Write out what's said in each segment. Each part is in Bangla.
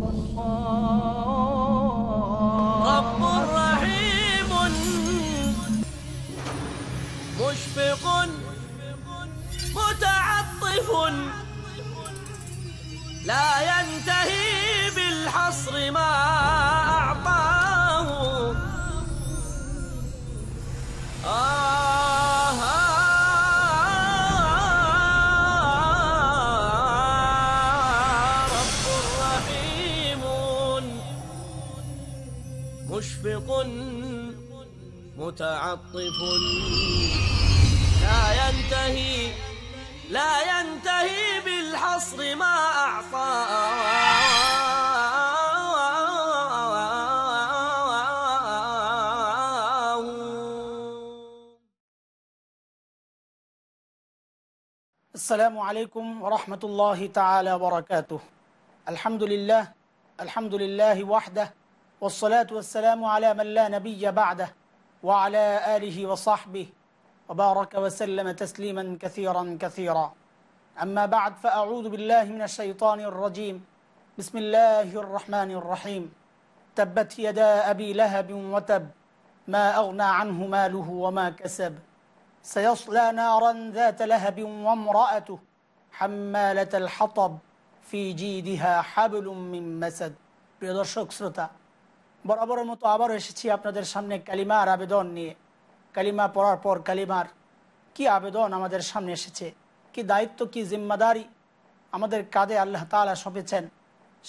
Oh. السلام عليكم ورحمة الله تعالى وبركاته. الحمد لله الحمد لله وحده والصلاة والسلام على من لا نبي بعده وعلى آله وصحبه وبارك وسلم تسليما كثيرا كثيرا. أما بعد فأعوذ بالله من الشيطان الرجيم بسم الله الرحمن الرحيم تبت يدا أبي لهب وتب ما أغنى عنه ماله وما كسب سيصلى نارا ذات لهب وامرأته حمالة الحطب في جيدها حبل من مسد প্রিয় দর্শক শ্রোতা বরাবরের মতো আবারও এসেছি আপনাদের সামনে কালিমার আবেদন নিয়ে কালিমা পড়ার পর কালিমার কি আবেদন আমাদের সামনে এসেছে কি দায়িত্ব, কি জিম্মাদারি আমাদের কাঁধে আল্লাহ তালা সঁপেছেন,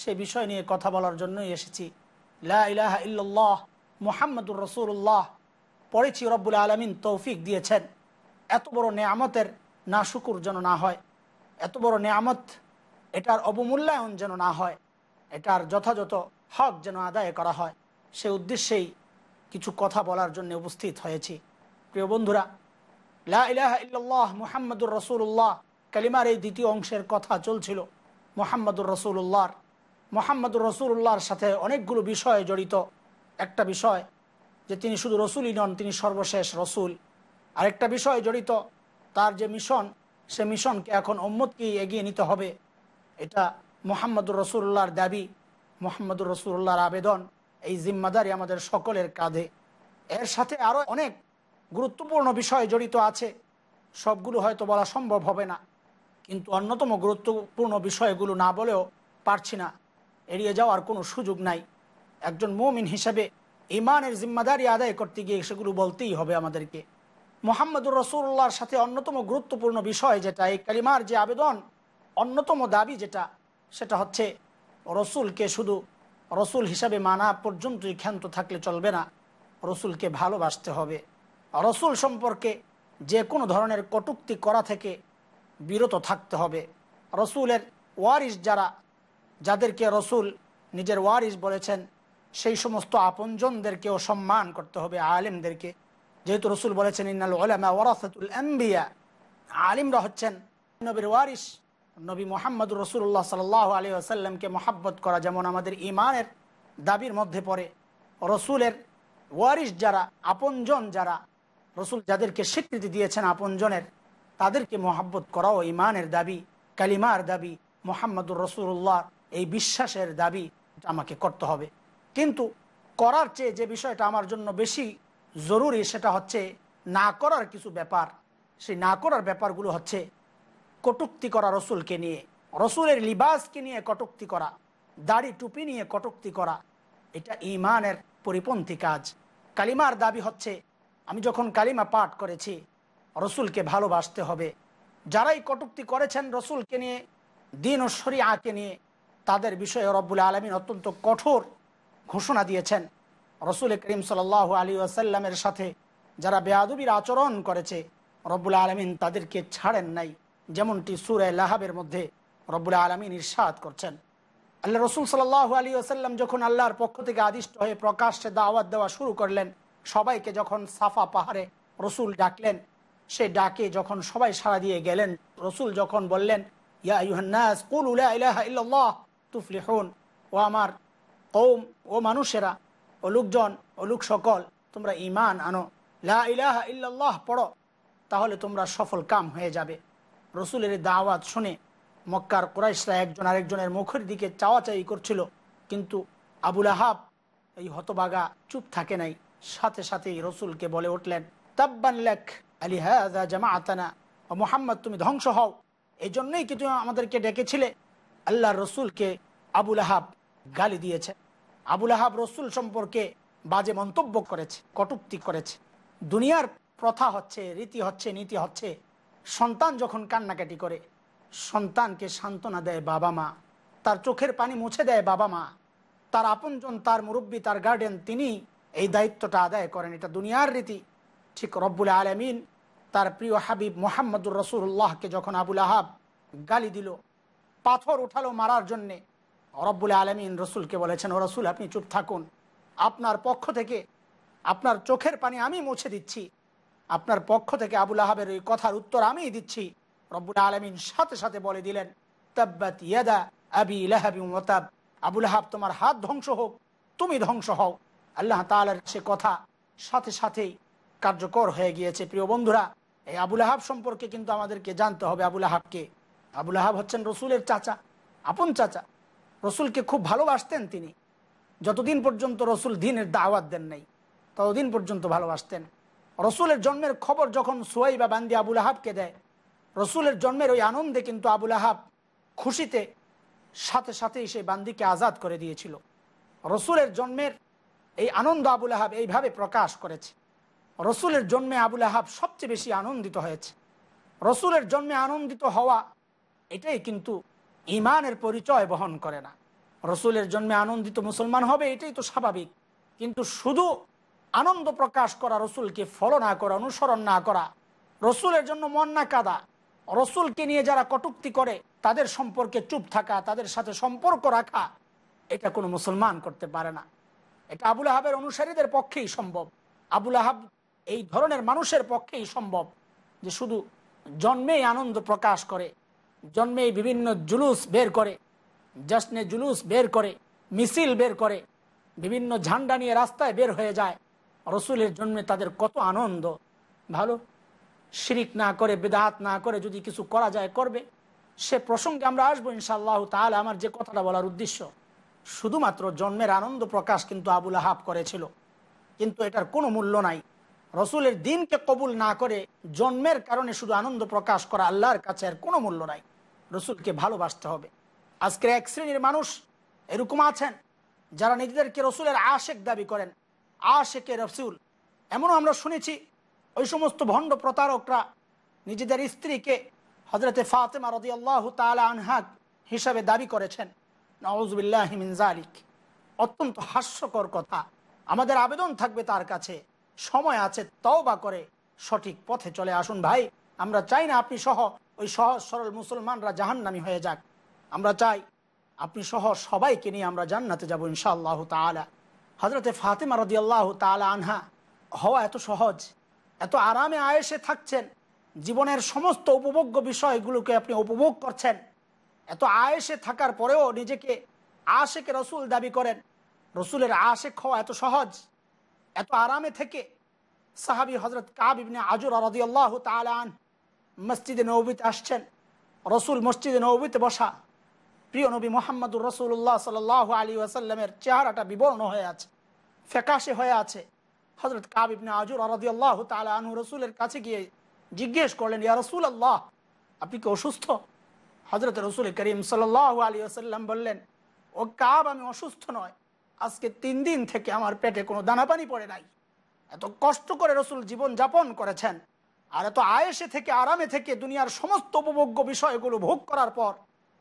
সে বিষয় নিয়ে কথা বলার জন্যই এসেছি। লা ইলাহা ইল্লাল্লাহ, মুহাম্মদুর রসুল্লাহ পড়েছি রব্বুল আলমিন তৌফিক দিয়েছেন। এত বড় নেয়ামতের না শুকুর যেন না হয়, এত বড় নেয়ামত এটার অবমূল্যায়ন যেন না হয়, এটার যথাযথ হক যেন আদায় করা হয়, সে উদ্দেশ্যেই কিছু কথা বলার জন্য উপস্থিত হয়েছি। প্রিয় বন্ধুরা লা ইলাহা ইল্লাল্লাহ মুহাম্মদুর রসুল্লাহ কালিমার এই দ্বিতীয় অংশের কথা চলছিল মোহাম্মদুর রসুল্লাহর মোহাম্মদুর রসুল্লাহর সাথে অনেকগুলো বিষয় জড়িত। একটা বিষয় যে তিনি শুধু রসুলই নন, তিনি সর্বশেষ রসুল। আরেকটা বিষয় জড়িত, তার যে মিশন, সে মিশনকে এখন ওম্মদকেই এগিয়ে নিতে হবে। এটা মোহাম্মদুর রসুল্লাহর দাবি, মোহাম্মদুর রসুল্লাহর আবেদন, এই জিম্মাদারি আমাদের সকলের কাঁধে। এর সাথে আরও অনেক গুরুত্বপূর্ণ বিষয় জড়িত আছে। সবগুলো হয়তো বলা সম্ভব হবে না। কিন্তু অন্যতম গুরুত্বপূর্ণ বিষয়গুলো না বলেও পারছি না। এড়িয়ে যাওয়ার কোনো সুযোগ নাই। একজন মমিন হিসেবে ইমানের জিম্মাদারি আদায় করতে গিয়ে সেগুলো বলতেই হবে আমাদেরকে। মোহাম্মদুর রসুল্লাহর সাথে অন্যতম গুরুত্বপূর্ণ বিষয় যেটা, এই কালিমার যে আবেদন, অন্যতম দাবি যেটা, সেটা হচ্ছে রসুলকে শুধু রসুল হিসাবে মানা পর্যন্তই ক্ষান্ত থাকলে চলবে না। রসুলকে ভালোবাসতে হবে। রসুল সম্পর্কে যে কোনো ধরনের কটুক্তি করা থেকে বিরত থাকতে হবে। রসুলের ওয়ারিস যারা, যাদেরকে রসুল নিজের ওয়ারিস বলেছেন, সেই সমস্ত আপনজনদেরকেও সম্মান করতে হবে, আলেমদেরকে। যেহেতু রসুল বলেছেন, ইন্নাল ওলামা ওরাসাতুল আম্বিয়া আলিমরা হচ্ছেন নবীর ওয়ারিস নবী মোহাম্মদ রসুল্লাহ সাল আলী আসাল্লামকে মহাব্বত করা যেমন আমাদের ইমানের দাবির মধ্যে পড়ে। রসুলের ওয়ারিস যারা, আপনজন যারা রসুল যাদেরকে স্বীকৃতি দিয়েছেন আপনজনের, তাদেরকে মহাব্বত করাও ইমানের দাবি, কালিমার দাবি, মোহাম্মদুর রসুল্লাহ এই বিশ্বাসের দাবি আমাকে করতে হবে। কিন্তু করার চেয়ে যে বিষয়টা আমার জন্য বেশি জরুরি সেটা হচ্ছে না করার কিছু ব্যাপার। সেই না করার ব্যাপারগুলো হচ্ছে কটুক্তি করা রসুলকে নিয়ে, রসুলের লিবাসকে নিয়ে কটুক্তি করা, দাড়ি টুপি নিয়ে কটুক্তি করা, এটা ইমানের পরিপন্থী কাজ। কালিমার দাবি হচ্ছে আমি যখন কালিমা পাঠ করেছি, রসুলকে ভালোবাসতে হবে। যারাই কটুক্তি করেছেন রসুলকে নিয়ে, দিন ও শরিয়াকে নিয়ে, তাদের বিষয়ে রব্বুল আলমিন অত্যন্ত কঠোর ঘোষণা দিয়েছেন। রসুল করিম সাল আলী আসাল্লামের সাথে যারা বেয়াদুবির আচরণ করেছে, রব্বুল আলমিন তাদেরকে ছাড়েন নাই, যেমনটি সুরে লাহাবের মধ্যে রব্বুল আলমিন ইরশাদ করছেন। আল্লাহ রসুল সাল্লাহ আলী আসাল্লাম যখন আল্লাহর পক্ষ থেকে আদিষ্ট হয়ে প্রকাশ্যে দাওয়াত দেওয়া শুরু করলেন সবাইকে যখন সাফা পাহাড়ে রসুল ডাকলেন, সে ডাকে যখন সবাই সাড়া দিয়ে গেলেন, রসুল যখন বললেন, ইয়া ইউহান্নাস কুল উলা ইলাহা ইল্লাল্লাহ তুফলিহুন, ও আমার কৌম ও মানুষেরা, ও লোকজন, ও লোক সকল, তোমরা ইমান আনো। লা ইলাহা ইল্লাল্লাহ পড়ো, তাহলে তোমরা সফল কাম হয়ে যাবে। রসুলের দাওয়াত শুনে মক্কার কোরাইশরা একজন আরেকজনের মুখের দিকে চাওয়াচাই করছিল, কিন্তু আবুল আহাব এই হতবাগা চুপ থাকে নাই। সাথে সাথেই রসুলকে বলে উঠলেন, তাব্বান লেখ আলী হ্যাঁ জামা আতানা ও মোহাম্মদ, তুমি ধ্বংস হও। এই জন্যই কি তুমি আমাদেরকে ডেকেছিলে? আল্লাহ রসুলকে আবুল আহাব গালি দিয়েছে। আবুল আহাব রসুল সম্পর্কে বাজে মন্তব্য করেছে, কটুক্তি করেছে। দুনিয়ার প্রথা হচ্ছে, রীতি হচ্ছে, নীতি হচ্ছে, সন্তান যখন কান্নাকাটি করে, সন্তানকে সান্ত্বনা দেয় বাবা মা। তার চোখের পানি মুছে দেয় বাবা মা। তার আপনজন, তার মুরব্বী, তার গার্ডেন তিনি এই দায়িত্বটা আদায় করেন। এটা দুনিয়ার রীতি। ঠিক রব্বুল আলমিন তার প্রিয় হাবিব মোহাম্মদুর রসুল্লাহকে যখন আবুল আহাব গালি দিল, পাথর উঠালো মারার জন্যে, রব্বুল আলমিন রসুলকে বলেছেন, ও রসুল, আপনি চুপ থাকুন। আপনার পক্ষ থেকে, আপনার চোখের পানি আমি মুছে দিচ্ছি। আপনার পক্ষ থেকে আবুল আহাবের ওই কথার উত্তর আমিই দিচ্ছি। রব্বুল আলমিন সাথে সাথে বলে দিলেন, তাব্বাত ইয়াদা আবি লাহাবি মতাব আবুল আহাব, তোমার হাত ধ্বংস হোক, তুমি ধ্বংস হও। আল্লাহ তালার সে কথা সাথে সাথেই কার্যকর হয়ে গিয়েছে। প্রিয় বন্ধুরা, এই আবুল আহাব সম্পর্কে কিন্তু আমাদেরকে জানতে হবে। আবুল আহাবকে আবুল আহাব হচ্ছেন রসুলের চাচা, আপন চাচা। রসুলকে খুব ভালোবাসতেন তিনি। যতদিন পর্যন্ত রসুল দিনের দাওয়াত দেন নাই, ততদিন পর্যন্ত ভালোবাসতেন। রসুলের জন্মের খবর যখন সোয়াই বা বান্দি আবুল আহাবকে দেয়, রসুলের জন্মের ওই আনন্দে কিন্তু আবুল আহাব খুশিতে সাথে সাথেই সেই বান্দিকে আজাদ করে দিয়েছিল। রসুলের জন্মের এই আনন্দ আবুল আহাব এইভাবে প্রকাশ করেছে। রসুলের জন্মে আবুল আহাব সবচেয়ে বেশি আনন্দিত হয়েছে। রসুলের জন্মে আনন্দিত হওয়া, এটাই কিন্তু ইমানের পরিচয় বহন করে না। রসুলের জন্মে আনন্দিত মুসলমান হবে, এটাই তো স্বাভাবিক। কিন্তু শুধু আনন্দ প্রকাশ করা, রসুলকে ফলো না করা, অনুসরণ না করা, রসুলের জন্য মন না কাদা, রসুলকে নিয়ে যারা কটুক্তি করে, তাদের সম্পর্কে চুপ থাকা, তাদের সাথে সম্পর্ক রাখা, এটা কোনো মুসলমান করতে পারে না। এটা আবুল আহাবের অনুসারীদের পক্ষেই সম্ভব। আবুল আহাব এই ধরনের মানুষের পক্ষেই সম্ভব যে শুধু জন্মেই আনন্দ প্রকাশ করে, জন্মেই বিভিন্ন জুলুস বের করে, জশ্নে জুলুস বের করে, মিছিল বের করে, বিভিন্ন ঝান্ডা নিয়ে রাস্তায় বের হয়ে যায়। রসুলের জন্মে তাদের কত আনন্দ। ভালো, শিরিক না করে, বেদাত না করে যদি কিছু করা যায়, করবে। সে প্রসঙ্গে আমরা আসব ইনশাআল্লাহ তাহলে আমার যে কথাটা বলার উদ্দেশ্য। শুধুমাত্র জন্মের আনন্দ প্রকাশ কিন্তু আবুল আহাব করেছিল। কিন্তু এটার কোনো মূল্য নাই। রসুলের দিনকে কবুল না করে জন্মের কারণে শুধু আনন্দ প্রকাশ করা আল্লাহর কাছে আর কোনো মূল্য নাই। রসুলকে ভালোবাসতে হবে। আজকের এক শ্রেণির মানুষ এরকম আছেন যারা নিজেদেরকে রসুলের আশেক দাবি করেন। আশেকে রসুল। এমনও আমরা শুনেছি, ওই সমস্ত ভণ্ড প্রতারকরা নিজেদের স্ত্রীকে হজরতে ফাতেমা রদি আল্লাহ তালা আনহাক হিসাবে দাবি করেছেন। নওয়াজবিল্লাহিমিন জালিক অত্যন্ত হাস্যকর কথা। আমাদের আবেদন থাকবে তার কাছে। সময় আছে তাও বা করে সঠিক পথে চলে আসুন ভাই। আমরা চাই না আপনি সহ ওই সহজ সরল মুসলমানরা জাহান্নামি হয়ে যাক। আমরা চাই আপনি সহ সবাইকে নিয়ে আমরা জান্নাতে যাব ইনশাআল্লাহ তালা হজরতে ফাতেমা রদি আল্লাহ তালা আনহা, হওয়া এত সহজ, এত আরামে আয়েসে থাকছেন। জীবনের সমস্ত উপভোগ্য বিষয়গুলোকে আপনি উপভোগ করছেন। এত আয়েসে থাকার পরেও নিজেকে আশেকে রসুল দাবি করেন। রসুলের আশেক হওয়া এত সহজ, এত আরামে থেকে সাহাবি হজরত কাবিবনে আজুর রদিয়াল্লাহ তালান মসজিদে নৌবিতে আসছেন। রসুল মসজিদে নৌবিতে বসা প্রিয় নবী মোহাম্মদুর রসুল্লাহ সাল আলী আসাল্লামের চেহারাটা বিবর্ণ হয়ে আছে, ফ্যাকাশে হয়ে আছে। হজরত কাবিবনে আজুর আরদি আল্লাহ তালা আনহু রসুলের কাছে গিয়ে জিজ্ঞেস করলেন, ইয়া রসুল আল্লাহ আপনি কি অসুস্থ? হজরত রসুল করিম সাল আলী আসাল্লাম বললেন, ও কাব, আমি অসুস্থ নয়। আজকে তিন দিন থেকে আমার পেটে কোনো দানা পানি পড়ে নাই। এত কষ্ট করে রসুল জীবন যাপন করেছেন আর এত আয়েসে থেকে আরামে থেকে দুনিয়ার সমস্ত উপভোগ্য বিষয়গুলো ভোগ করার পর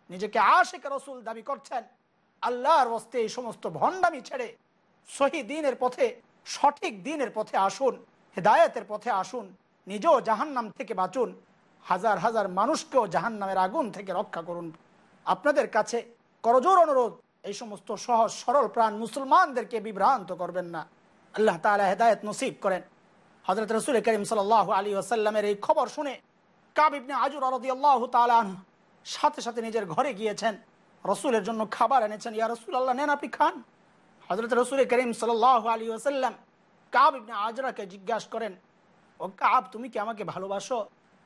নিজেকে আশেখ রসুল দাবি করছেন, আল্লাহর বস্তে এই সমস্ত ভণ্ডামি ছেড়ে সহি দিনের পথে, সঠিক দিনের পথে আসুন, হেদায়েতের পথে আসুন, নিজেও জাহান্নাম থেকে বাঁচুন। হাজার হাজার মানুষকেও জাহান্নামের আগুন থেকে রক্ষা করুন। আপনাদের কাছে করজোর অনুরোধ, এই সমস্ত সহজ, সরল প্রাণ মুসলমানদেরকে বিভ্রান্ত করবেন না। আল্লাহ তালা হেদায়ত নসিব করেন। হজরত রসুল করিম সাল আলী আসাল্লামের এই খবর শুনে কাবিবনে আজুর আরদি আল্লাহ তালান সাথে সাথে নিজের ঘরে গিয়েছেন। রসুলের জন্য খাবার এনেছেন। ইয়া রসুল আল্লাহ নেন আপনি খান। হজরত রসুল করিম সাল আলী আসাল্লাম কাব ইবনে আজরাকে জিজ্ঞাসা করেন, ও কাব, তুমি কি আমাকে ভালোবাসো?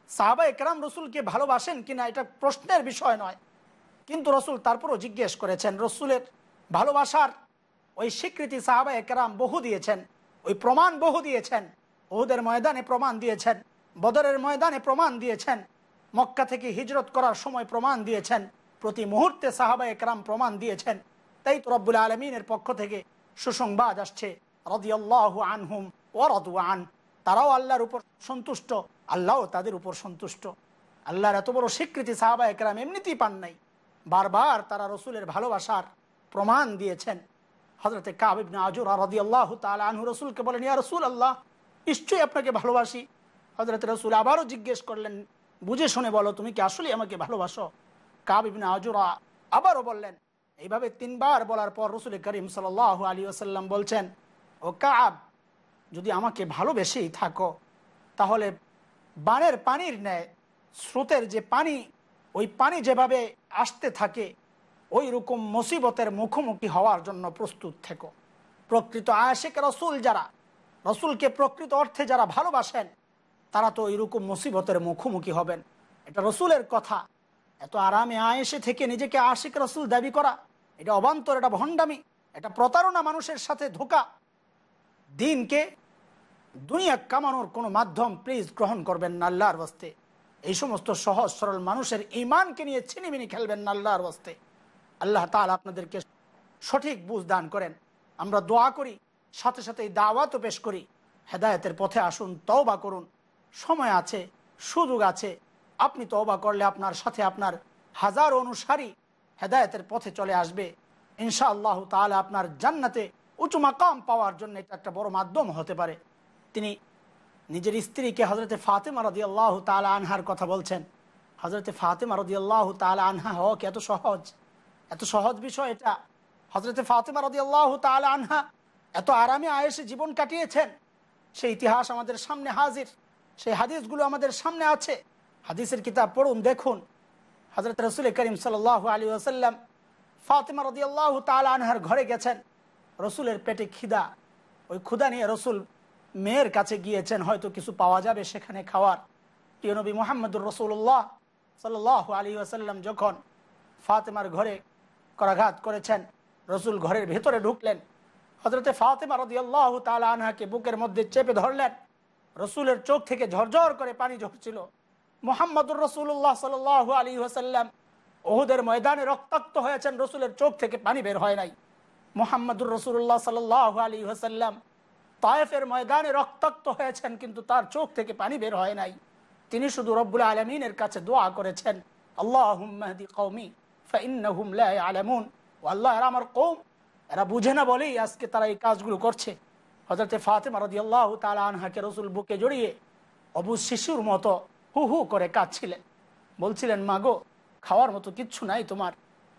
সাহাবা একরাম রসুলকে ভালোবাসেন কিনা এটা প্রশ্নের বিষয় নয়। কিন্তু রসুল তারপরও জিজ্ঞেস করেছেন, রসুলের ভালোবাসার ওই স্বীকৃতি সাহাবা একরাম বহু দিয়েছেন, ওই প্রমাণ বহু দিয়েছেন ওহুদের ময়দানে প্রমাণ দিয়েছেন, বদরের ময়দানে প্রমাণ দিয়েছেন, মক্কা থেকে হিজরত করার সময় প্রমাণ দিয়েছেন, প্রতি মুহূর্তে সাহাবা একরাম প্রমাণ দিয়েছেন। তাই তো রব্বুল আলমিনের পক্ষ থেকে সুসংবাদ আসছে, রদিয়াল্লাহু আনহুম ও রদু আন তারাও আল্লাহর উপর সন্তুষ্ট। আল্লাহও তাদের উপর সন্তুষ্ট। আল্লাহর এত বড় স্বীকৃতি সাহাবা একরাম এমনিতেই পান নাই। বারবার তারা রসুলের ভালোবাসার প্রমাণ দিয়েছেন। হজরতে কাবিবনে আজুর রদি আল্লাহ তালা রসুলকে বলেন, ইয়া রসুল আল্লাহ নিশ্চয়ই আপনাকে ভালোবাসি। হজরত রসুল আবারও জিজ্ঞেস করলেন, বুঝে শুনে বলো, তুমি কি আসলে আমাকে ভালোবাসো? কাবিবনে আজুরা আবারও বললেন, এইভাবে তিনবার বলার পর রসুল করিম সাল আলী আসাল্লাম বলছেন, ও কাব, যদি আমাকে ভালোবেসেই থাকো, তাহলে বানের পানির ন্যায়, স্রোতের যে পানি, ওই পানি যেভাবে আসতে থাকে ওই রকম মুসিবতের মুখোমুখি হওয়ার জন্য প্রস্তুত থেকো। প্রকৃত আশেক রসুল যারা, রসুলকে প্রকৃত অর্থে যারা ভালোবাসেন, তারা তো রকম মুসিবতের মুখোমুখি হবেন। এটা রসুলের কথা। এত আরামে আয়েসে থেকে নিজেকে আশিক রসুল দাবি করা, এটা অবান্তর, এটা ভণ্ডামি, এটা প্রতারণা মানুষের সাথে ধোকা। দিনকে দুনিয়া কামানোর কোনো মাধ্যম প্লিজ গ্রহণ করবেন না আল্লাহর বস্তে এই সমস্ত সহজ, সরল মানুষের ইমানকে নিয়ে ছিনিমিনি খেলবেন না আল্লাহর বস্তে আল্লাহ তাল আপনাদেরকে সঠিক বুঝ দান করেন। আমরা দোয়া করি, সাথে সাথে দাওয়াতও পেশ করি। হেদায়তের পথে আসুন, তওবা করুন। সময় আছে, সুযোগ আছে। আপনি তওবা করলে আপনার সাথে আপনার হাজার অনুসারী হেদায়তের পথে চলে আসবে। ইনশা আল্লাহ তাহলে আপনার জান্নাতে উঁচু মাকাম পাওয়ার জন্য এটা একটা বড় মাধ্যম হতে পারে। তিনি নিজের স্ত্রীকে হজরতে ফাতেমা রদি আল্লাহ তালা আনহার কথা বলছেন। হজরতে ফাতেমা রদি আল্লাহ তালা আনহা হক এত সহজ? এত সহজ বিষয় এটা। হজরতে ফাতেমা রদি আল্লাহ তালা আনহা এত আরামে আয়েসে জীবন কাটিয়েছেন। সেই ইতিহাস আমাদের সামনে হাজির। সেই হাদিসগুলো আমাদের সামনে আছে। হাদিসের কিতাব পড়ুন, দেখুন। হজরত রসুল করিম সাল আলী আসাল্লাম ফাতেমা রদি আল্লাহ তালা আনহার ঘরে গেছেন। রসুলের পেটে খিদা। ওই ক্ষুদা নিয়ে রসুল মেয়ের কাছে গিয়েছেন, হয়তো কিছু পাওয়া যাবে সেখানে খাওয়ার। প্রিয় নবী মোহাম্মদুর রসুল্লাহ সাল আলী আসাল্লাম যখন ফাতেমার ঘরে করাঘাত করেছেন, রসুল ঘরের ভেতরে ঢুকলেন। হজরতে ফাতেমা রদি আল্লাহ তালা আনহাকে বুকের মধ্যে চেপে ধরলেন। রসুলের চোখ থেকে ঝরঝর করে পানি ঝরছিল। মোহাম্মদুর রসুল্লাহ সাল আলী আসাল্লাম ওহুদের ময়দানে রক্তাক্ত হয়েছেন, রসুলের চোখ থেকে পানি বের হয় নাই। মোহাম্মদুর রসুল্লাহ সাল আলী আসাল্লাম তায়েফের ময়দানে রক্তাক্ত হয়েছেন, কিন্তু তার চোখ থেকে পানি বের হয় নাই। তিনি শুধু রব্বুল আলমিনের কাছে দোয়া করেছেন আল্লাহ কৌমি আলমুন ও আল্লাহ, এরা আমার কৌম এরা বুঝে না বলেই আজকে তারা এই কাজগুলো করছে। হজরতে ফাতেমা রদি আল্লাহ তালা রসুল বুকে জড়িয়ে অবু শিশুর মতো হু হু করে কাঁদছিলেন। বলছিলেন, মা গো, খাওয়ার মতো কিচ্ছু নাই তোমার,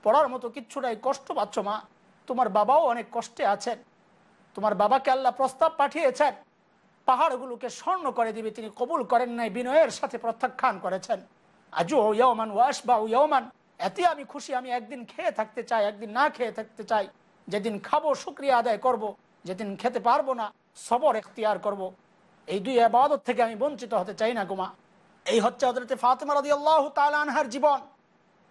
পড়ার মতো কিচ্ছু নাই, কষ্ট পাচ্ছ মা। তোমার বাবাও অনেক কষ্টে আছেন। তোমার বাবাকে আল্লাহ প্রস্তাব পাঠিয়েছেন। পাহাড়গুলোকে স্বর্ণ করে দিবে, তিনি কবুল করেন নাই, বিনয়ের সাথে প্রত্যাখ্যান করেছেন। আজও ইয়মান ওয়াস বা ইয়মান এতে আমি খুশি, আমি একদিন খেয়ে থাকতে চাই, একদিন না খেয়ে থাকতে চাই। যেদিন খাব, শুক্রিয়া আদায় করব। যেদিন খেতে পারব না, সবর এখতিয়ার করব। এই দুই আবাদত থেকে আমি বঞ্চিত হতে চাই না গোমা এই হচ্ছে হজরতে ফাতেমা রদি আল্লাহ আনহার জীবন।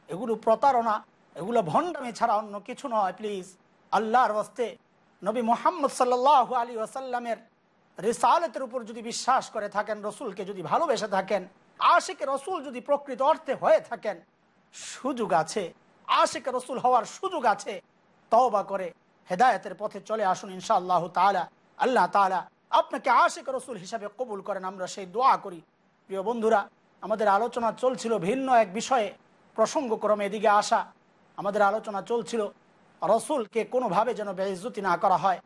এগুলো প্রতারণা, এগুলো ভণ্ডামি ছাড়া অন্য কিছু নয় প্লিজ আল্লাহর বস্তে নবী মোহাম্মদ সাল্লাহ আলী ওয়াসাল্লামের রিসালতের উপর যদি বিশ্বাস করে থাকেন, রসুলকে যদি ভালোবেসে থাকেন, আশিকে রসুল যদি প্রকৃত অর্থে হয়ে থাকেন, সুযোগ আছে। আশিকে রসুল হওয়ার সুযোগ আছে। তওবা করে হেদায়তের পথে চলে আসুন ইনশাআল্লাহ তালা আল্লাহ তালা আপনাকে আশেক রসুল হিসাবে কবুল করেন। আমরা সেই দোয়া করি। প্রিয় বন্ধুরা, আমাদের আলোচনা চলছিল ভিন্ন এক বিষয়ে। প্রসঙ্গক্রমে এদিকে আসা। আমাদের আলোচনা চলছিল রসুলকে কোনোভাবে যেন বেইজ্জুতি না করা হয়।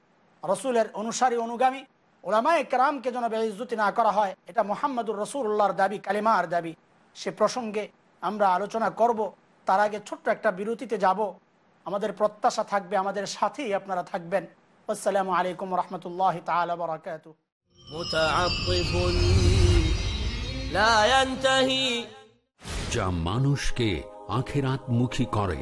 রসুলের অনুসারী অনুগামী ওলামায় কেরামকে যেন বেইজ্জুতি না করা হয় এটা মোহাম্মদুর রসুল্লাহর দাবি কালিমার দাবি। সে প্রসঙ্গে আমরা আলোচনা করব তার আগে ছোট্ট একটা বিরতিতে যাব। আমাদের প্রত্যাশা থাকবে আমাদের সাথেই আপনারা থাকবেন। আসসালামু আলাইকুম রহমতুল্লাহ তাল যা মানুষকে আখেরাত মুখী করে।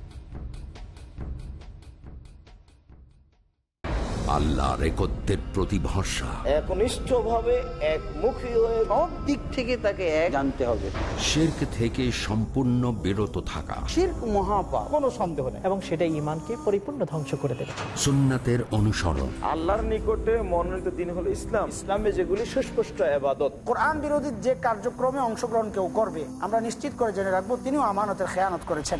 আল্লাহ রেকত্বের প্রতি ভরসা একমুখী হয়ে সব দিক থেকে তাকে এক জানতে হবে। শির্ক থেকে সম্পূর্ণ বিরত থাকা। শির্ক মহাপাপ। কোনো সন্দেহ নেই। এবং সেটা ইমানকে পরিপূর্ণ ধ্বংস করে দেবে। সুন্নাতের অনুসরণ। আল্লাহর নিকটে মনোনীত দিন হলো ইসলাম। ইসলামে যেগুলি সুস্পষ্ট আবাদত কোরআন বিরোধী যে কার্যক্রমে অংশগ্রহণ কেউ করবে আমরা নিশ্চিত করে জেনে রাখব তিনিও আমানতের খেয়ানত করেছেন।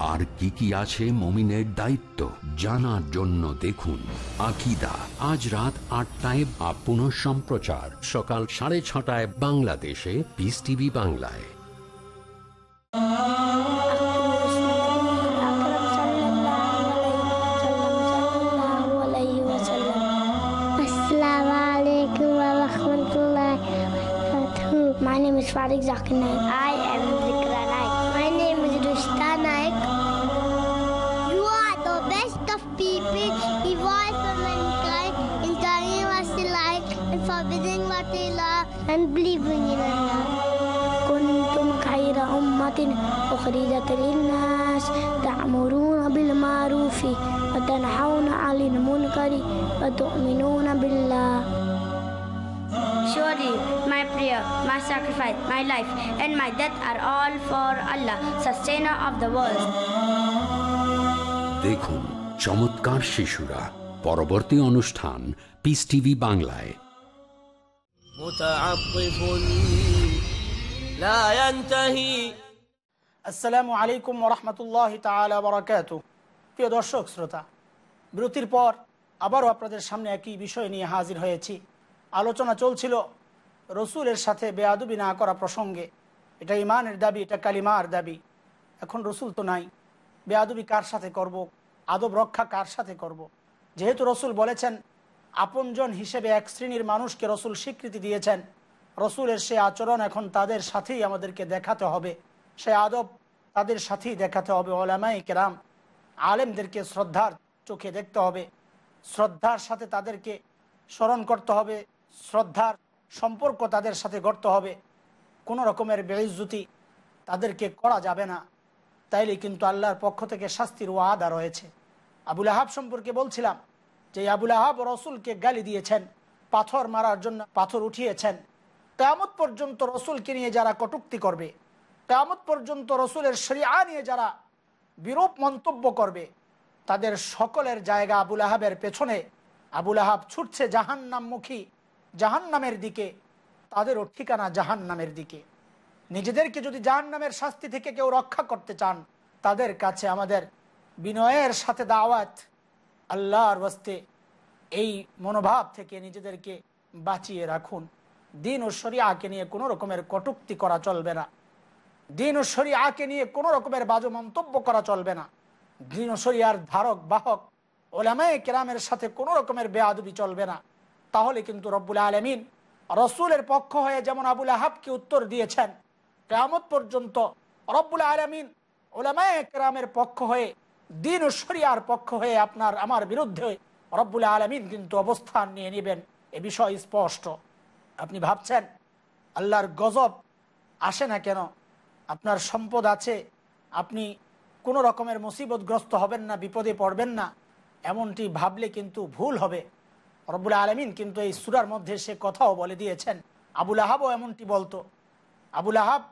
আর কি কি আছে মমিনের দায়িত্ব জানার জন্য দেখুন আকিদা। আজ রাত আটটায় বা পুনঃ সম্প্রচার। সকাল সাড়ে ছটায় বাংলাদেশে। পিস টিভি বাংলায়। My name is I am the and believing in Allah. كنتم خير أمة أخرجت للناس تأمرون بالمعروف وتنحون عن المنكر وتؤمنون بالله Surely my prayer, my sacrifice, my life, and my death are all for Allah, sustainer of the world. দেখুন চমৎকার শিশুরা পরবর্তী অনুষ্ঠান পিস টিভি বাংলায় متعطف لا ينتهي আসসালামু আলাইকুম রহমতুল্লাহ তালা বরাকাত প্রিয় দর্শক, শ্রোতা, বিরতির পর আবারও আপনাদের সামনে একই বিষয় নিয়ে হাজির হয়েছি। আলোচনা চলছিল রসুলের সাথে বেয়াদুবি না করা প্রসঙ্গে। এটা ইমানের দাবি, এটা কালিমার দাবি। এখন রসুল তো নাই। বেয়াদুবি কার সাথে করব। আদব রক্ষা কার সাথে করব। যেহেতু রসুল বলেছেন আপনজন হিসেবে এক শ্রেণির মানুষকে রসুল স্বীকৃতি দিয়েছেন। রসুলের সে আচরণ এখন তাদের সাথেই আমাদেরকে দেখাতে হবে। সে আদব তাদের সাথেই দেখাতে হবে ওলামাই কেরাম। আলেমদেরকে শ্রদ্ধার চোখে দেখতে হবে। শ্রদ্ধার সাথে তাদেরকে স্মরণ করতে হবে। শ্রদ্ধার সম্পর্ক তাদের সাথে গড়তে হবে। কোনো রকমের বেইজ্জুতি তাদেরকে করা যাবে না। তাইলে কিন্তু আল্লাহর পক্ষ থেকে শাস্তির ওয়াদা রয়েছে। আবুল আহাব সম্পর্কে বলছিলাম যে আবুল আহাব রসুলকে গালি দিয়েছেন, পাথর মারার জন্য পাথর উঠিয়েছেন, কেয়ামত পর্যন্ত রসুলকে নিয়ে যারা কটুক্তি করবে, কেয়ামত পর্যন্ত রসুলের শরিয়া নিয়ে যারা বিরূপ মন্তব্য করবে, তাদের সকলের জায়গা আবুল আহাবের পেছনে। আবুল আহাব ছুটছে জাহান্নামমুখী, জাহান্নামের দিকে, তাদেরও ঠিকানা জাহান্নামের দিকে। নিজেদেরকে যদি জাহান্নামের শাস্তি থেকে কেউ রক্ষা করতে চান, তাদের কাছে আমাদের বিনয়ের সাথে দাওয়াত। আল্লাহর বস্তে এই মনোভাব থেকে নিজেদেরকে বাঁচিয়ে রাখুন। দিন ও শরিয়াকে নিয়ে কোনো রকমের কটুক্তি করা চলবে না। দিন ও শরিয়াকে নিয়ে কোনো রকমের বাজু মন্তব্য করা চলবে না। দিন ও শরিয়ার ধারক, বাহক, ওলামায় কেরামের সাথে কোনো রকমের বেয়াদবি চলবে না। তাহলে কিন্তু রব্বুল আলমিন রসুলের পক্ষ হয়ে যেমন আবুল আহাবকে উত্তর দিয়েছেন, কেয়ামত পর্যন্ত রব্বুল আলমিন ওলামায় কেরামের পক্ষ হয়ে দিন ও শরিয়ার পক্ষ হয়ে আপনার, আমার বিরুদ্ধে রব্বুল আলমিন কিন্তু অবস্থান নিয়ে নেবেন। এ বিষয় স্পষ্ট। আপনি ভাবছেন, আল্লাহর গজব আসে না কেন? আপনার সম্পদ আছে, আপনি কোনো রকমের মুসিবতগ্রস্ত হবেন না, বিপদে পড়বেন না, এমনটি ভাবলে কিন্তু ভুল হবে। রব্বুল আলমিন কিন্তু এই সুরার মধ্যে সে কথাও বলে দিয়েছেন। আবুল আহাবও এমনটি বলতো। আবুল আহাব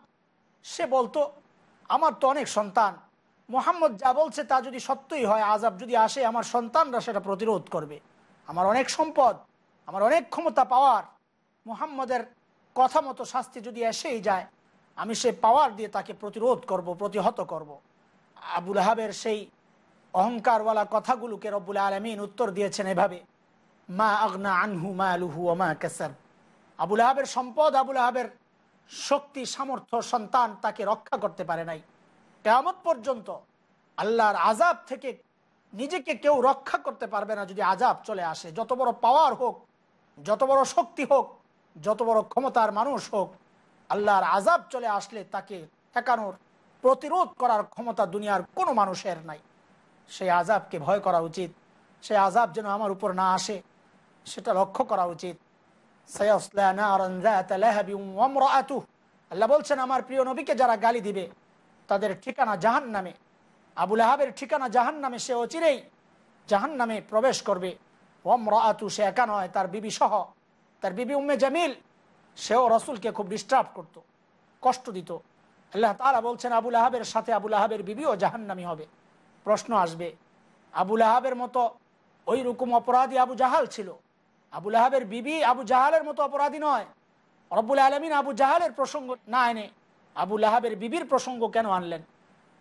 সে বলতো, আমার তো অনেক সন্তান মোহাম্মদ যা বলছে তা যদি সত্যই হয় আজাব যদি আসে, আমার সন্তানরা সেটা প্রতিরোধ করবে। আমার অনেক সম্পদ, আমার অনেক ক্ষমতা পাওয়ার, মুহাম্মদের কথা মতো শাস্তি যদি এসেই যায়, আমি সে পাওয়ার দিয়ে তাকে প্রতিরোধ করব, প্রতিহত করব। আবুল হাবের সেই অহংকারওয়ালা কথাগুলোকে রব্বুল আলমিন উত্তর দিয়েছেন এভাবে, মা আগনা আনহু মা আলুহু মা কেসার আবুল আহাবের সম্পদ, আবুল আহাবের শক্তি, সামর্থ্য, সন্তান তাকে রক্ষা করতে পারে নাই। কেয়ামত পর্যন্ত আল্লাহর আজাব থেকে নিজেকে কেউ রক্ষা করতে পারবে না যদি আজাব চলে আসে। যত বড় পাওয়ার হোক, যত বড় শক্তি হোক, যত বড় ক্ষমতার মানুষ হোক, আল্লাহর আজাব চলে আসলে তাকে ঠেকানোর প্রতিরোধ করার ক্ষমতা দুনিয়ার কোনো মানুষের নাই। সেই আজাবকে ভয় করা উচিত। সেই আজাব যেন আমার উপর না আসে, সেটা লক্ষ্য করা উচিত। আল্লাহ বলছেন, আমার প্রিয় নবীকে যারা গালি দিবে তাদের ঠিকানা জাহান নামে আবুল আহাবের ঠিকানা জাহান নামে সে অচিরেই জাহান নামে প্রবেশ করবে। ওমরাতু সে একা নয়, তার বিবি সহ। তার বিবি উম্মে জামিল, সেও রসুলকে খুব ডিস্টার্ব করত, কষ্ট দিত। আল্লাহ তালা বলছেন, আবুল আহাবের সাথে আবুল আহাবের বিবিও জাহান্নামি হবে। প্রশ্ন আসবে, আবুল আহাবের মতো ওই রকম অপরাধী আবু জাহাল ছিল? আবুল আহাবের বিবি আবু জাহালের মতো অপরাধী নয়। রব্বুল আলমিন আবু জাহালের প্রসঙ্গ না এনে আবুল আহাবের বিবির প্রসঙ্গ কেন আনলেন?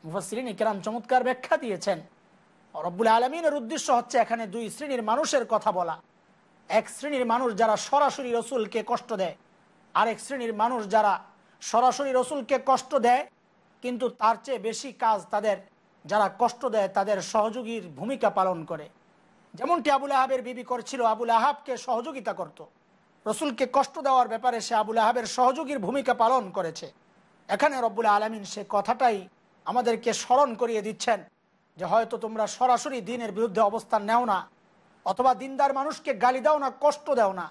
মুফাসরিন ইকরাম চমৎকার ব্যাখ্যা দিয়েছেন। রব্বুল আলমিনের উদ্দেশ্য হচ্ছে এখানে দুই শ্রেণির মানুষের কথা বলা। এক শ্রেণির মানুষ যারা সরাসরি রসুলকে কষ্ট দেয়, আরেক শ্রেণির মানুষ যারা সরাসরি রসুলকে কষ্ট দেয়, কিন্তু তার চেয়ে বেশি কাজ তাদের, যারা কষ্ট দেয় তাদের সহযোগীর ভূমিকা পালন করে। যেমনটি আবুল আহাবের বিবি করছিল আবুল আহাবকে সহযোগিতা করত। রসুলকে কষ্ট দেওয়ার ব্যাপারে সে আবুল আহাবের সহযোগীর ভূমিকা পালন করেছে। এখানে রব্বুল আলমিন সে কথাটাই আমাদেরকে স্মরণ করিয়ে দিচ্ছেন যে হয়তো তোমরা সরাসরি দিনের বিরুদ্ধে অবস্থান নেও না, অথবা দিনদার মানুষকে গালি দাও না, কষ্ট দাও না,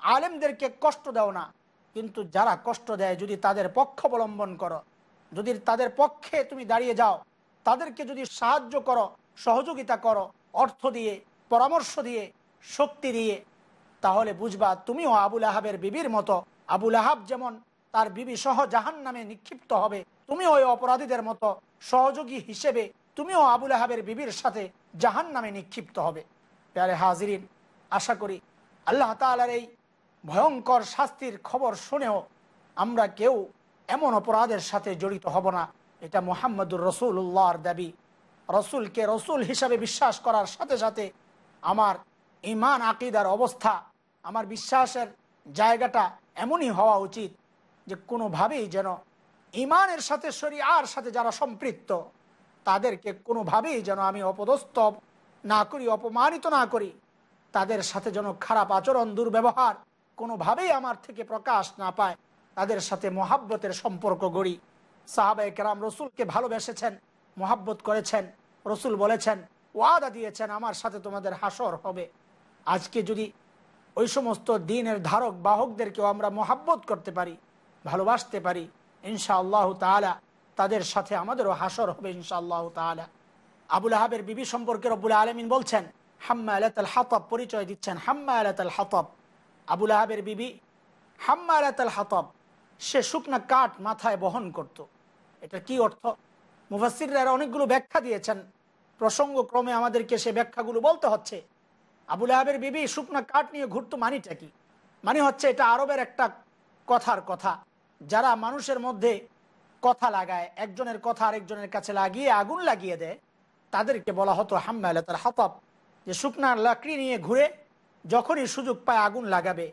আলেমদেরকে কষ্ট দাও না। কিন্তু যারা কষ্ট দেয়, যদি তাদের পক্ষ অবলম্বন করো, যদি তাদের পক্ষে তুমি দাঁড়িয়ে যাও, তাদেরকে যদি সাহায্য করো, সহযোগিতা করো, অর্থ দিয়ে, পরামর্শ দিয়ে, শক্তি দিয়ে, তাহলে বুঝবা তুমিও আবুল আহাবের বিবির মতো, আবুল আহাব যেমন তার বিবি সহ জাহান নামে নিক্ষিপ্ত হবে। তুমিও ওই অপরাধীদের মতো সহযোগী হিসেবে তুমিও আবুল আহাবের বিবির সাথে জাহান নামে নিক্ষিপ্ত হবে। প্যারে হাজিরিন, আশা করি আল্লাহ তালার এই ভয়ঙ্কর শাস্তির খবর শুনেও আমরা কেউ এমন অপরাধের সাথে জড়িত হব না। এটা মোহাম্মদুর রসুল্লাহর দাবি। রসুলকে রসুল হিসাবে বিশ্বাস করার সাথে সাথে আমার ইমান আকিদার অবস্থা, আমার বিশ্বাসের জায়গাটা এমনই হওয়া উচিত যে কোনোভাবেই যেন ইমানের সাথে শরিয়ার সাথে যারা সম্পৃক্ত, তাদেরকে কোনোভাবেই যেন আমি অপদস্থ না করি, অপমানিত না করি, তাদের সাথে যেন খারাপ আচরণ, দুর্ব্যবহার কোনোভাবেই আমার থেকে প্রকাশ না পায়, তাদের সাথে মহাব্বতের সম্পর্ক গড়ি। সাহাবাই কেরাম রসুলকে ভালোবেসেছেন, মহাব্বত করেছেন, রসুল বলেছেন, ওয়াদা দিয়েছেন, আমার সাথে তোমাদের হাসর হবে। আজকে যদি ওই সমস্ত দিনের ধারক বাহকদেরকেও আমরা মহাব্বত করতে পারি ভালোবাসতে পারি ইনশা আল্লাহ তালা তাদের সাথে আমাদেরও হাসর হবে ইনশা আল্লাহ তালা আবুল আহাবের বিবি সম্পর্কে রব্বুল আলমিন বলছেন হাম্মা আলাত আল হাতব পরিচয় দিচ্ছেন হাম্মা আলাত আল হাতব। আবুল আহাবের বিবি হাম্মালাত আল হাতব, সে শুকনা কাঠ মাথায় বহন করত। এটা কি অর্থ? মুফাসিররা অনেকগুলো ব্যাখ্যা দিয়েছেন। প্রসঙ্গক্রমে আমাদেরকে সে ব্যাখ্যাগুলো বলতে হচ্ছে, আবুল আহাবের বিবি শুকনা কাঠ নিয়ে ঘুরতো মানিটা কি? মানে হচ্ছে এটা আরবের একটা কথার কথা। যারা মানুষের মধ্যে কথা লাগায়, একজনের কথা আরেকজনের কাছে লাগিয়ে, আগুন লাগিয়ে দেয়, তাদেরকে বলা হতো হাম্মালাতাল হাতাব। যে শুকনার লাকড়ি নিয়ে ঘুরে যখনই সুযোগ পায় আগুন লাগাবে।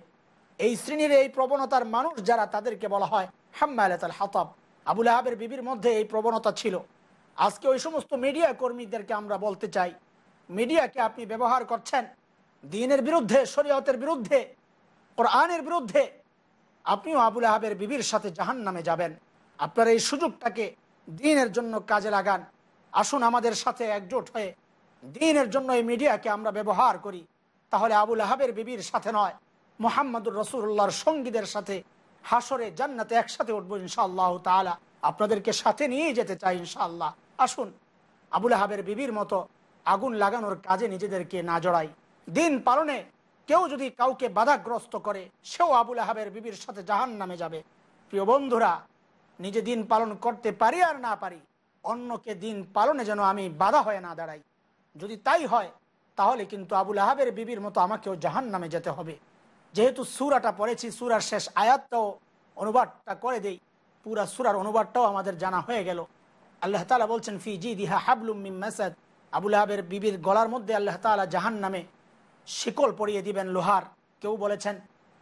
এই শ্রেণির এই প্রবণতার মানুষ যারা, তাদেরকে বলা হয় হাম্মালাতাল হাতাব। আবুল আহাবের বিবির মধ্যে এই প্রবণতা ছিল। আজকে ওই সমস্ত মিডিয়া কর্মীদেরকে আমরা বলতে চাই মিডিয়াকে আপনি ব্যবহার করছেন? দিনের বিরুদ্ধে, শরীয়তের বিরুদ্ধে, কোরআনের বিরুদ্ধে আপনিও আবুল আহাবের বিবির সাথে জাহান নামে যাবেন। আপনার এই সুযোগটাকে দিনের জন্য কাজে লাগান। আসুন আমাদের সাথে একজোট হয়ে দিনের জন্য এই মিডিয়াকে আমরা ব্যবহার করি। তাহলে আবুল আহাবের বিবির সাথে নয়, মোহাম্মদুর রসুল্লাহর সঙ্গীদের সাথে হাসরে জান্নাতে একসাথে উঠবো ইনশাআল্লাহ তালা আপনাদেরকে সাথে নিয়ে যেতে চাই ইনশাআল্লাহ। আসুন, আবুল আহাবের বিবির মতো আগুন লাগানোর কাজে নিজেদেরকে না জড়াই। দিন পালনে কেউ যদি কাউকে বাধাগ্রস্ত করে, সেও আবুল আহাবের বিবির সাথে জাহান নামে যাবে। প্রিয় বন্ধুরা, নিজে দিন পালন করতে পারি আর না পারি, অন্যকে দিন পালনে যেন আমি বাধা হয়ে না দাঁড়াই। যদি তাই হয়, তাহলে কিন্তু আবুল আহাবের বিবির মতো আমাকেও জাহান নামে যেতে হবে। যেহেতু সুরাটা পড়েছি, সুরার শেষ আয়াতটাও অনুবাদটা করে দেই, পুরা সুরার অনুবাদটাও আমাদের জানা হয়ে গেল। আল্লাহ তালা বলছেন, ফি জি দিহা হাবলুম মিম মাসাদ। আবুল আহাবের বিবির গলার মধ্যে আল্লাহ তালা জাহান নামে শিকল পরিয়ে দিবেন লোহার। কেউ বলেছেন,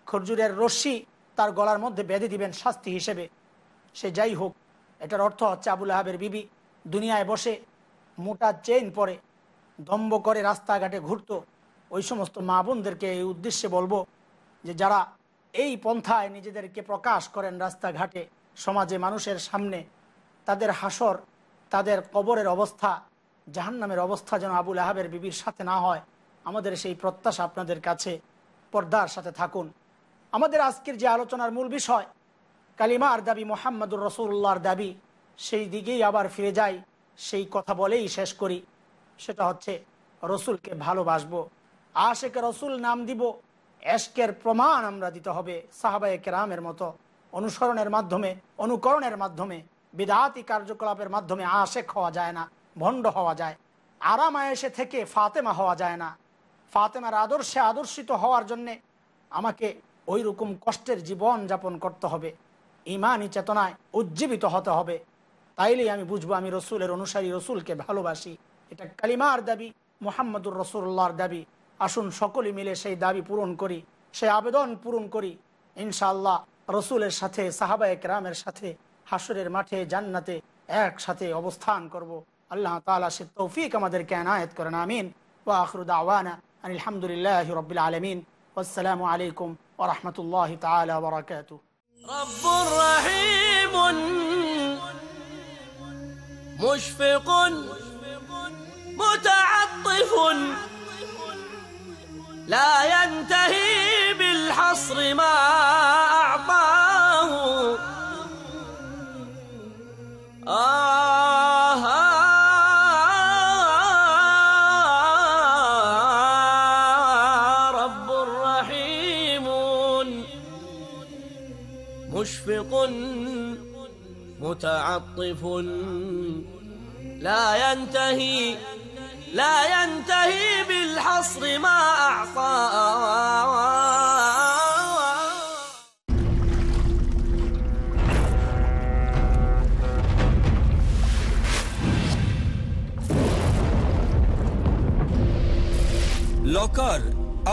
খরজুরের রশ্মি তার গলার মধ্যে বেঁধে দিবেন শাস্তি হিসেবে। সে যাই হোক, এটার অর্থ হচ্ছে আবুল আহাবের বিবি দুনিয়ায় বসে মোটা চেইন পরে দম্ব করে রাস্তাঘাটে ঘুরত। ওই সমস্ত মা বোনদেরকে এই উদ্দেশ্যে বলব যে যারা এই পন্থায় নিজেদেরকে প্রকাশ করেন রাস্তাঘাটে, সমাজে মানুষের সামনে, তাদের হাসর, তাদের কবরের অবস্থা, জাহান্নামের অবস্থা যেন আবুল আহাবের বিবির সাথে না হয়। আমাদের সেই প্রত্যাশা আপনাদের কাছে পর্দার সাথে থাকুন। আমাদের আজকের যে আলোচনার মূল বিষয়, কালিমার দাবি, মোহাম্মদুর রসুল্লাহর দাবি, সেই দিকেই আবার ফিরে যাই, সেই কথা বলেই শেষ করি। সেটা হচ্ছে, রসুলকে ভালোবাসবো, আশেকে রসুল নাম দিব, এশকের প্রমাণ আমরা দিতে হবে, সাহাবায়ে কেরামের মতো অনুসরণের মাধ্যমে, অনুকরণের মাধ্যমে, বিদাতি কার্যকলাপের মাধ্যমে আশেক হওয়া যায় না, ভণ্ড হওয়া যায় আরাম আয়েসে থেকে ফাতেমা হওয়া যায় না। ফাতেমার আদর্শে আদর্শিত হওয়ার জন্যে আমাকে ওই রকম কষ্টের জীবন যাপন করতে হবে, ইমানই চেতনায় উজ্জীবিত হতে হবে। তাইলেই আমি বুঝব আমি রসুলের অনুসারী, রসুলকে ভালোবাসি। এটা কালিমার দাবি, মোহাম্মদুর রসুল্লাহর দাবি। আসুন সকলে মিলে সেই দাবি পূরণ করি, সেই আবেদন পূরণ করি। ইনশাআল্লাহ রসুলের সাথে সাহাবা একরামের সাথে হাসরের মাঠে, জান্নাতে একসাথে অবস্থান করব। আল্লাহ তালা সে তৌফিক আমাদেরকে এনায়ত করেন, আমিন। ও আখরুদ আওয়ানা أن الحمد لله رب العالمين والسلام عليكم ورحمة الله تعالى وبركاته. رب رحيم مشفق متعطف لا ينتهي بالحصر ما متعطف لا ينتهي لا ينتهي بالحصر ما أعطى লকার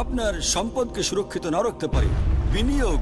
আপনার সম্পদকে সুরক্ষিত না রাখতে পারে বিনিয়োগ